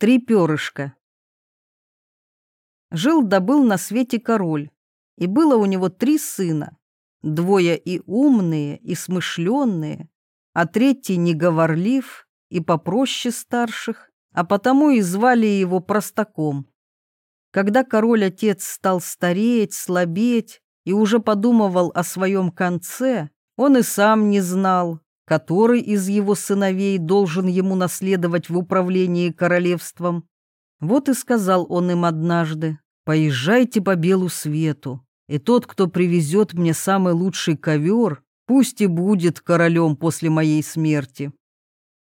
Три перышка. Жил-добыл на свете король, и было у него три сына. Двое и умные, и смышленные, а третий неговорлив и попроще старших, а потому и звали его простаком. Когда король-отец стал стареть, слабеть и уже подумывал о своем конце, он и сам не знал, который из его сыновей должен ему наследовать в управлении королевством. Вот и сказал он им однажды, «Поезжайте по белу свету, и тот, кто привезет мне самый лучший ковер, пусть и будет королем после моей смерти».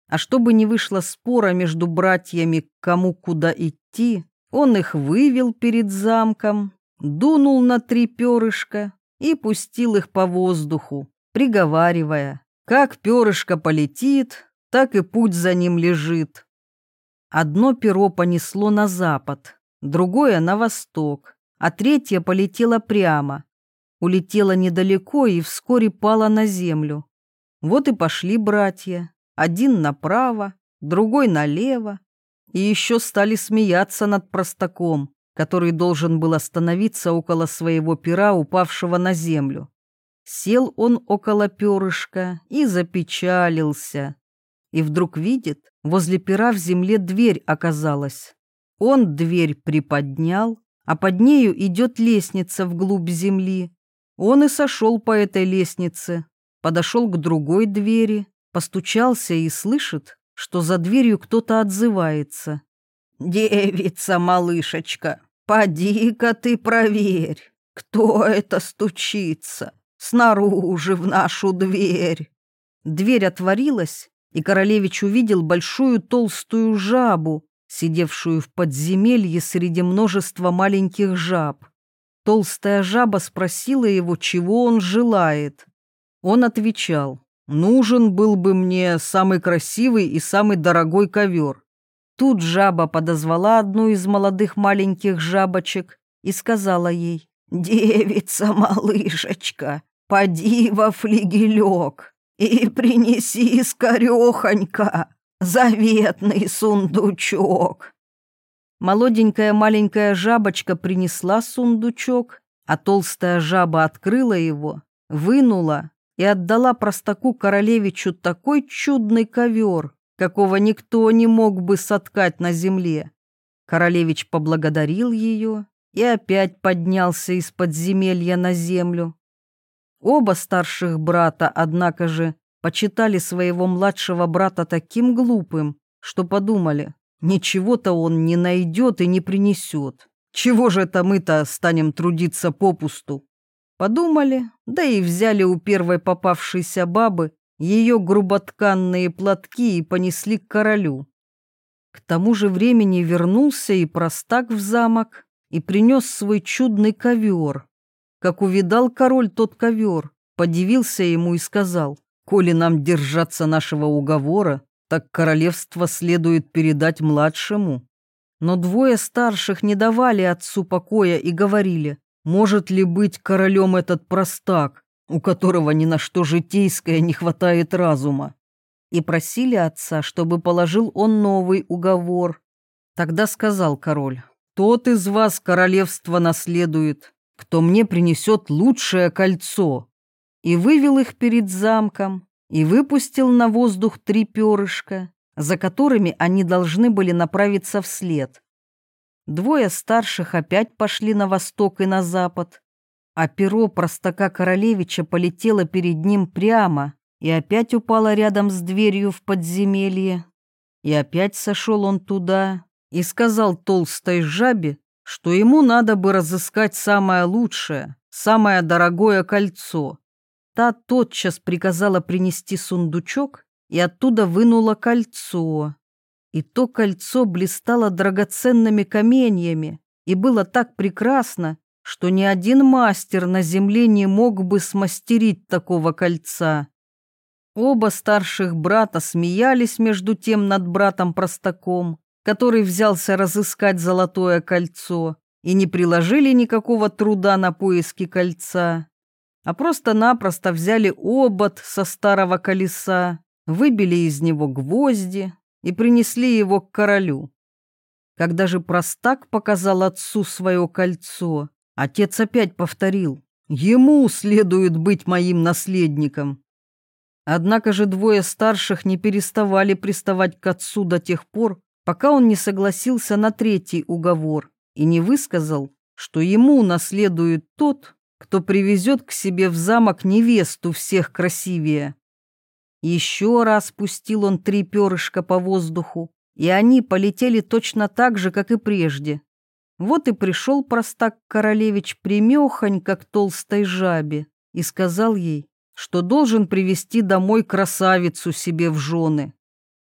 А чтобы не вышло спора между братьями, кому куда идти, он их вывел перед замком, дунул на три перышка и пустил их по воздуху, приговаривая, как перышко полетит, так и путь за ним лежит. Одно перо понесло на запад, другое на восток, а третье полетело прямо. Улетело недалеко и вскоре пало на землю. Вот и пошли братья, один направо, другой налево, и еще стали смеяться над простаком, который должен был остановиться около своего пера, упавшего на землю. Сел он около перышка и запечалился. И вдруг видит, возле пера в земле дверь оказалась. Он дверь приподнял, а под нею идет лестница вглубь земли. Он и сошел по этой лестнице, подошел к другой двери, постучался и слышит, что за дверью кто-то отзывается. «Девица-малышечка, поди-ка ты проверь, кто это стучится?» Снаружи в нашу дверь. Дверь отворилась, и королевич увидел большую толстую жабу, сидевшую в подземелье среди множества маленьких жаб. Толстая жаба спросила его, чего он желает. Он отвечал, «Нужен был бы мне самый красивый и самый дорогой ковер». Тут жаба подозвала одну из молодых маленьких жабочек и сказала ей, «Девица-малышечка, поди во флигелек и принеси скорехонька заветный сундучок». Молоденькая маленькая жабочка принесла сундучок, а толстая жаба открыла его, вынула и отдала простаку королевичу такой чудный ковер, какого никто не мог бы соткать на земле. Королевич поблагодарил ее и опять поднялся из подземелья на землю. Оба старших брата, однако же, почитали своего младшего брата таким глупым, что подумали, ничего-то он не найдет и не принесет. Чего же это мы-то станем трудиться попусту? Подумали, да и взяли у первой попавшейся бабы ее груботканные платки и понесли к королю. К тому же времени вернулся и простак в замок, и принес свой чудный ковер. Как увидал король тот ковер, подивился ему и сказал, «Коли нам держаться нашего уговора, так королевство следует передать младшему». Но двое старших не давали отцу покоя и говорили, может ли быть королем этот простак, у которого ни на что житейское не хватает разума. И просили отца, чтобы положил он новый уговор. Тогда сказал король, тот из вас королевство наследует, кто мне принесет лучшее кольцо. И вывел их перед замком, и выпустил на воздух три перышка, за которыми они должны были направиться вслед. Двое старших опять пошли на восток и на запад, а перо простака королевича полетело перед ним прямо и опять упало рядом с дверью в подземелье. И опять сошел он туда, и сказал толстой жабе, что ему надо бы разыскать самое лучшее, самое дорогое кольцо. Та тотчас приказала принести сундучок и оттуда вынула кольцо. И то кольцо блистало драгоценными каменьями и было так прекрасно, что ни один мастер на земле не мог бы смастерить такого кольца. Оба старших брата смеялись между тем над братом-простаком, который взялся разыскать золотое кольцо, и не приложили никакого труда на поиски кольца, а просто-напросто взяли обод со старого колеса, выбили из него гвозди и принесли его к королю. Когда же простак показал отцу свое кольцо, отец опять повторил, ему следует быть моим наследником. Однако же двое старших не переставали приставать к отцу до тех пор, пока он не согласился на третий уговор и не высказал, что ему наследует тот, кто привезет к себе в замок невесту всех красивее. Еще раз пустил он три перышка по воздуху, и они полетели точно так же, как и прежде. Вот и пришел простак-королевич примехонько к толстой жабе и сказал ей, что должен привести домой красавицу себе в жены.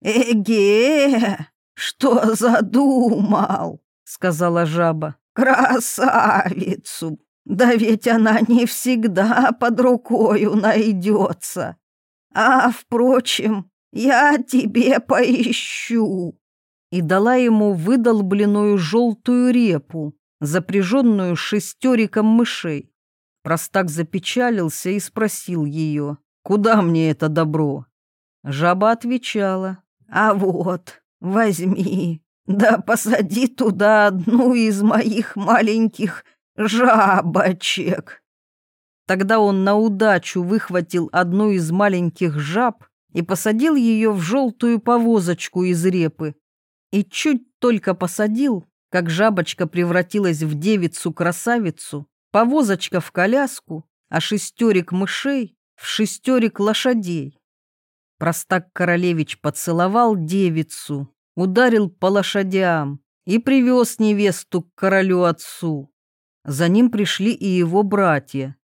«Эге, что задумал?» — сказала жаба. «Красавицу! Да ведь она не всегда под рукою найдется. А, впрочем, я тебе поищу» и дала ему выдолбленную желтую репу, запряженную шестериком мышей. Простак запечалился и спросил ее, «Куда мне это добро?» Жаба отвечала, «А вот, возьми, да посади туда одну из моих маленьких жабочек». Тогда он на удачу выхватил одну из маленьких жаб и посадил ее в желтую повозочку из репы, и чуть только посадил, как жабочка превратилась в девицу-красавицу, повозочка в коляску, а шестерик мышей в шестерик лошадей. Простак-королевич поцеловал девицу, ударил по лошадям и привез невесту к королю-отцу. За ним пришли и его братья.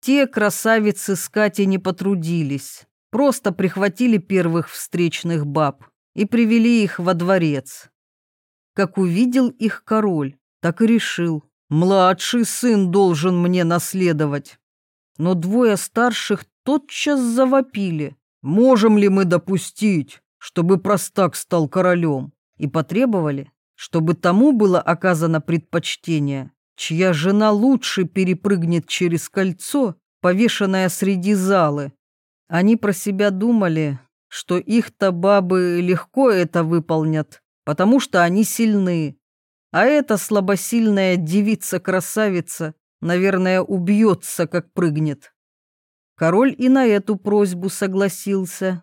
Те красавицы с Катей не потрудились, просто прихватили первых встречных баб и привели их во дворец. Как увидел их король, так и решил, младший сын должен мне наследовать. Но двое старших тотчас завопили, можем ли мы допустить, чтобы простак стал королем, и потребовали, чтобы тому было оказано предпочтение, чья жена лучше перепрыгнет через кольцо, повешенное среди залы. Они про себя думали, что их-то бабы легко это выполнят, потому что они сильны. А эта слабосильная девица-красавица, наверное, убьется, как прыгнет. Король и на эту просьбу согласился.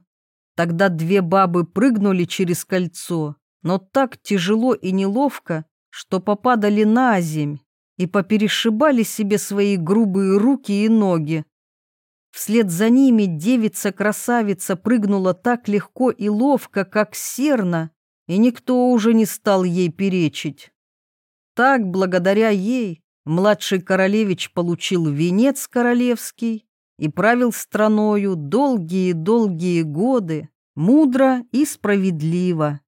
Тогда две бабы прыгнули через кольцо, но так тяжело и неловко, что попадали на земь и поперешибали себе свои грубые руки и ноги. Вслед за ними девица-красавица прыгнула так легко и ловко, как серна, и никто уже не стал ей перечить. Так, благодаря ей, младший королевич получил венец королевский и правил страною долгие-долгие годы, мудро и справедливо.